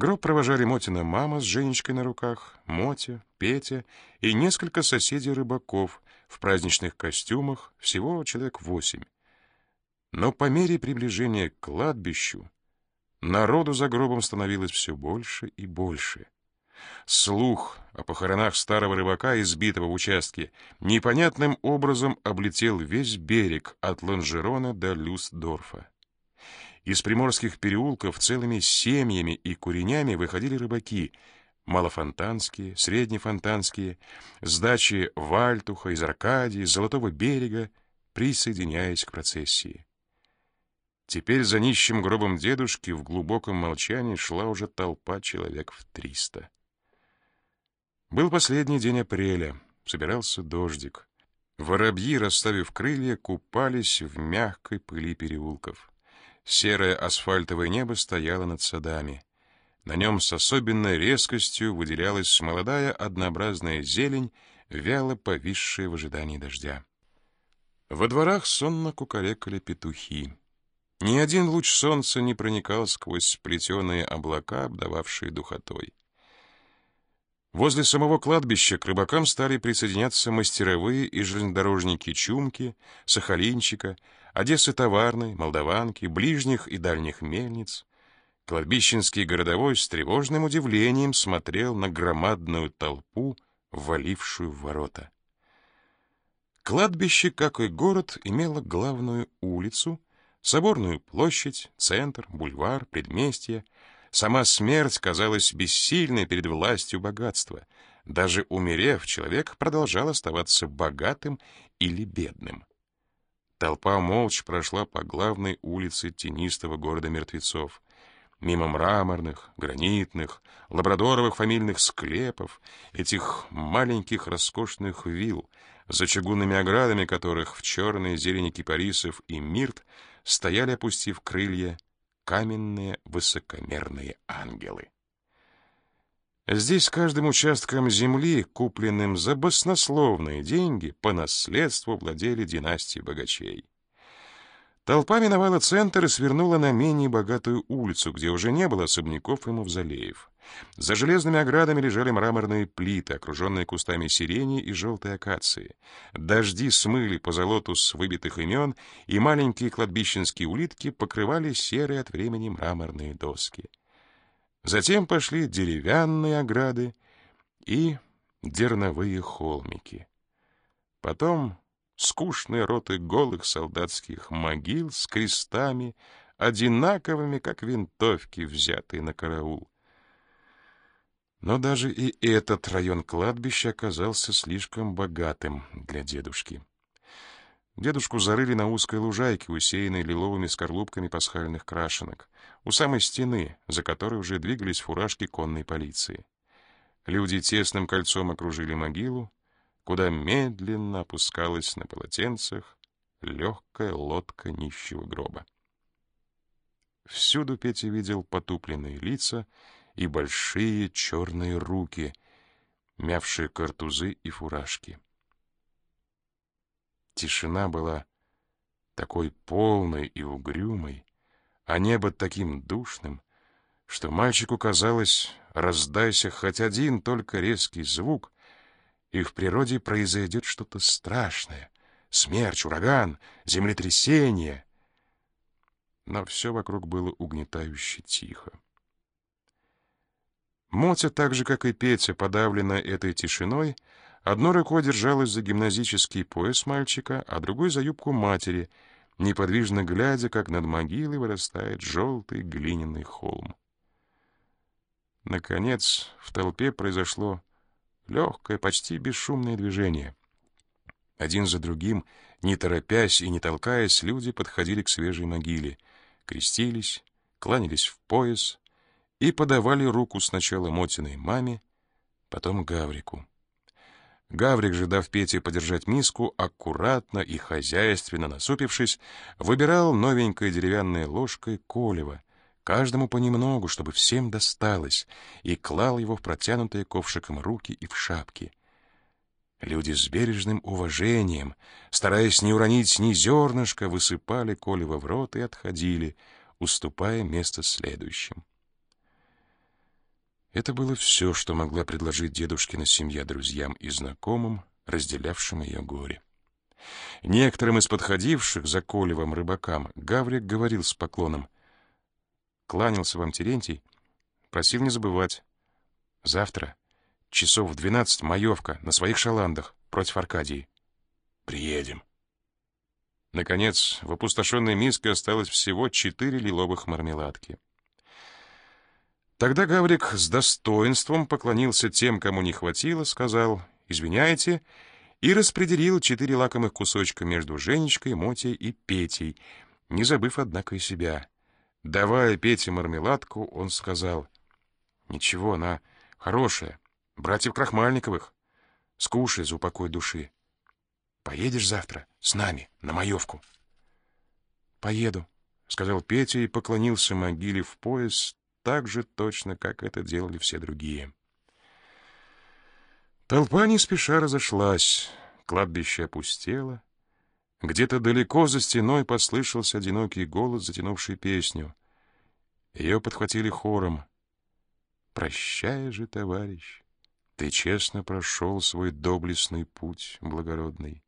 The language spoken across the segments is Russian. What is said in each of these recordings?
гроб провожали Мотина мама с Женечкой на руках, Мотя, Петя и несколько соседей-рыбаков в праздничных костюмах, всего человек восемь. Но по мере приближения к кладбищу народу за гробом становилось все больше и больше. Слух о похоронах старого рыбака, избитого в участке, непонятным образом облетел весь берег от Ланжерона до Люсдорфа. Из приморских переулков целыми семьями и куренями выходили рыбаки, малофонтанские, среднефонтанские, с дачи Вальтуха, из Аркадии, с Золотого берега, присоединяясь к процессии. Теперь за нищим гробом дедушки в глубоком молчании шла уже толпа человек в триста. Был последний день апреля, собирался дождик. Воробьи, расставив крылья, купались в мягкой пыли переулков. Серое асфальтовое небо стояло над садами. На нем с особенной резкостью выделялась молодая однообразная зелень, вяло повисшая в ожидании дождя. Во дворах сонно кукарекали петухи. Ни один луч солнца не проникал сквозь сплетенные облака, обдававшие духотой. Возле самого кладбища к рыбакам стали присоединяться мастеровые и железнодорожники Чумки, Сахалинчика, Одессы Товарной, Молдаванки, ближних и дальних мельниц. Кладбищенский городовой с тревожным удивлением смотрел на громадную толпу, валившую в ворота. Кладбище, как и город, имело главную улицу, соборную площадь, центр, бульвар, предместье — Сама смерть казалась бессильной перед властью богатства. Даже умерев, человек продолжал оставаться богатым или бедным. Толпа молча прошла по главной улице тенистого города мертвецов, мимо мраморных, гранитных, лабрадоровых фамильных склепов, этих маленьких роскошных вилл, за чугунными оградами которых в черной зелени кипарисов и мирт стояли, опустив крылья, каменные высокомерные ангелы. Здесь каждым участком земли, купленным за баснословные деньги, по наследству владели династии богачей. Толпа миновала центр и свернула на менее богатую улицу, где уже не было особняков и мавзолеев. За железными оградами лежали мраморные плиты, окруженные кустами сирени и желтой акации. Дожди смыли по золоту с выбитых имен, и маленькие кладбищенские улитки покрывали серые от времени мраморные доски. Затем пошли деревянные ограды и дерновые холмики. Потом скучные роты голых солдатских могил с крестами, одинаковыми, как винтовки, взятые на караул. Но даже и этот район кладбища оказался слишком богатым для дедушки. Дедушку зарыли на узкой лужайке, усеянной лиловыми скорлупками пасхальных крашенок, у самой стены, за которой уже двигались фуражки конной полиции. Люди тесным кольцом окружили могилу, куда медленно опускалась на полотенцах легкая лодка нищего гроба. Всюду Петя видел потупленные лица и большие черные руки, мявшие картузы и фуражки. Тишина была такой полной и угрюмой, а небо таким душным, что мальчику казалось, раздайся хоть один только резкий звук, и в природе произойдет что-то страшное — смерч, ураган, землетрясение. Но все вокруг было угнетающе тихо. Мотя, так же, как и Петя, подавленная этой тишиной, одной рукой держалась за гимназический пояс мальчика, а другой за юбку матери, неподвижно глядя, как над могилой вырастает желтый глиняный холм. Наконец, в толпе произошло легкое, почти бесшумное движение. Один за другим, не торопясь и не толкаясь, люди подходили к свежей могиле, крестились, кланялись в пояс, и подавали руку сначала Мотиной маме, потом Гаврику. Гаврик же, дав Пете подержать миску, аккуратно и хозяйственно насупившись, выбирал новенькой деревянной ложкой колево, каждому понемногу, чтобы всем досталось, и клал его в протянутые ковшиком руки и в шапки. Люди с бережным уважением, стараясь не уронить ни зернышка, высыпали колево в рот и отходили, уступая место следующим. Это было все, что могла предложить дедушкина семья друзьям и знакомым, разделявшим ее горе. Некоторым из подходивших за Колевым рыбакам Гаврик говорил с поклоном. «Кланялся вам Терентий, просил не забывать. Завтра, часов в двенадцать, маевка на своих шаландах против Аркадии. Приедем». Наконец, в опустошенной миске осталось всего четыре лиловых мармеладки. Тогда Гаврик с достоинством поклонился тем, кому не хватило, сказал «Извиняйте», и распределил четыре лакомых кусочка между Женечкой, Мотей и Петей, не забыв, однако, и себя. Давая Пете мармеладку, он сказал «Ничего, она хорошая, братьев Крахмальниковых. Скушай за упокой души». Поедешь завтра с нами на маевку?» «Поеду», — сказал Петя и поклонился могиле в пояс так же точно, как это делали все другие. Толпа не спеша разошлась, кладбище опустело. Где-то далеко за стеной послышался одинокий голос, затянувший песню. Ее подхватили хором. «Прощай же, товарищ, ты честно прошел свой доблестный путь благородный.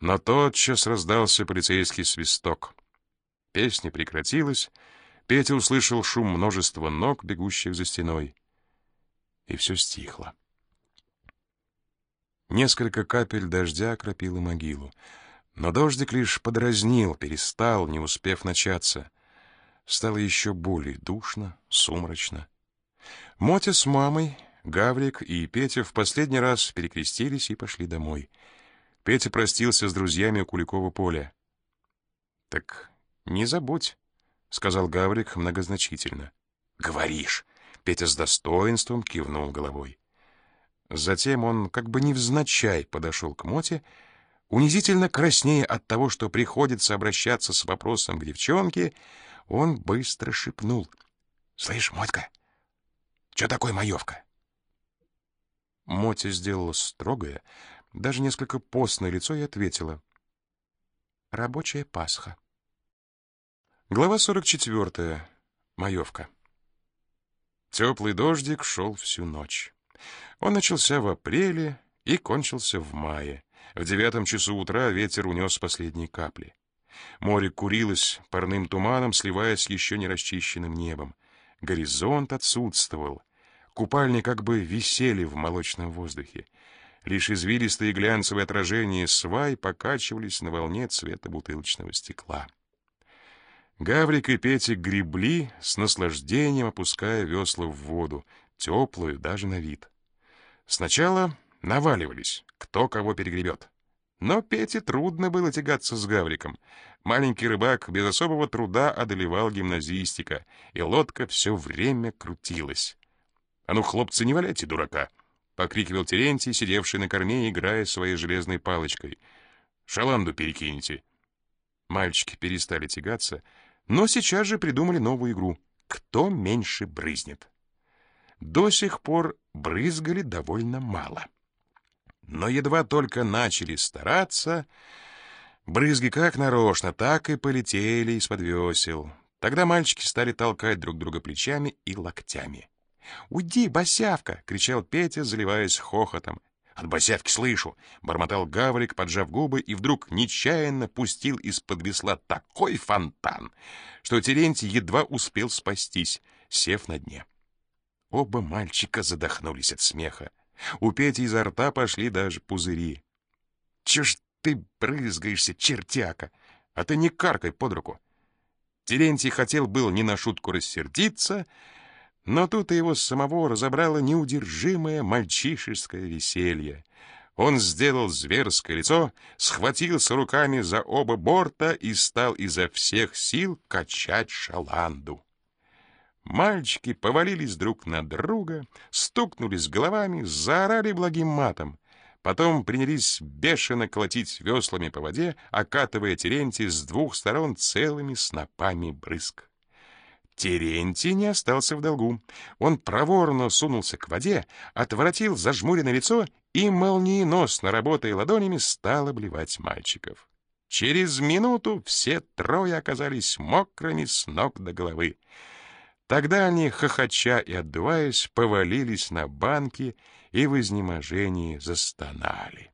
Но тотчас раздался полицейский свисток. Песня прекратилась, Петя услышал шум множества ног, бегущих за стеной. И все стихло. Несколько капель дождя окропило могилу. Но дождик лишь подразнил, перестал, не успев начаться. Стало еще более душно, сумрачно. Мотя с мамой, Гаврик и Петя в последний раз перекрестились и пошли домой — Петя простился с друзьями у Куликова поля. «Так не забудь», — сказал Гаврик многозначительно. «Говоришь», — Петя с достоинством кивнул головой. Затем он как бы невзначай подошел к Моте, унизительно краснея от того, что приходится обращаться с вопросом к девчонке, он быстро шепнул. «Слышь, Мотька, что такое маевка?» Мотя сделала строгое, даже несколько постное лицо и ответила. «Рабочая Пасха». Глава 44. Маевка. Теплый дождик шел всю ночь. Он начался в апреле и кончился в мае. В девятом часу утра ветер унес последние капли. Море курилось парным туманом, сливаясь с еще не расчищенным небом. Горизонт отсутствовал. Купальни как бы висели в молочном воздухе. Лишь извилистые глянцевые отражения свай покачивались на волне цвета бутылочного стекла. Гаврик и Петя гребли, с наслаждением опуская весла в воду, теплую даже на вид. Сначала наваливались, кто кого перегребет. Но Пете трудно было тягаться с Гавриком. Маленький рыбак без особого труда одолевал гимназистика, и лодка все время крутилась. «А ну, хлопцы, не валяйте дурака!» — покрикивал Терентий, сидевший на корме, играя своей железной палочкой. «Шаланду перекинете!» Мальчики перестали тягаться, но сейчас же придумали новую игру «Кто меньше брызнет?». До сих пор брызгали довольно мало. Но едва только начали стараться, брызги как нарочно, так и полетели из-под весел. Тогда мальчики стали толкать друг друга плечами и локтями. «Уйди, босявка!» — кричал Петя, заливаясь хохотом. «От босявки слышу!» — бормотал Гаврик, поджав губы, и вдруг нечаянно пустил из-под весла такой фонтан, что Терентий едва успел спастись, сев на дне. Оба мальчика задохнулись от смеха. У Пети изо рта пошли даже пузыри. «Чё ж ты брызгаешься, чертяка? А ты не каркай под руку!» Терентий хотел был не на шутку рассердиться, но тут его самого разобрало неудержимое мальчишеское веселье. Он сделал зверское лицо, схватился руками за оба борта и стал изо всех сил качать шаланду. Мальчики повалились друг на друга, стукнулись головами, заорали благим матом. Потом принялись бешено колотить веслами по воде, окатывая Терентий с двух сторон целыми снопами брызг. Терентий не остался в долгу. Он проворно сунулся к воде, отворотил зажмуренное лицо и, молниеносно работая ладонями, стал обливать мальчиков. Через минуту все трое оказались мокрыми с ног до головы. Тогда они, хохоча и отдуваясь, повалились на банки и в изнеможении застонали.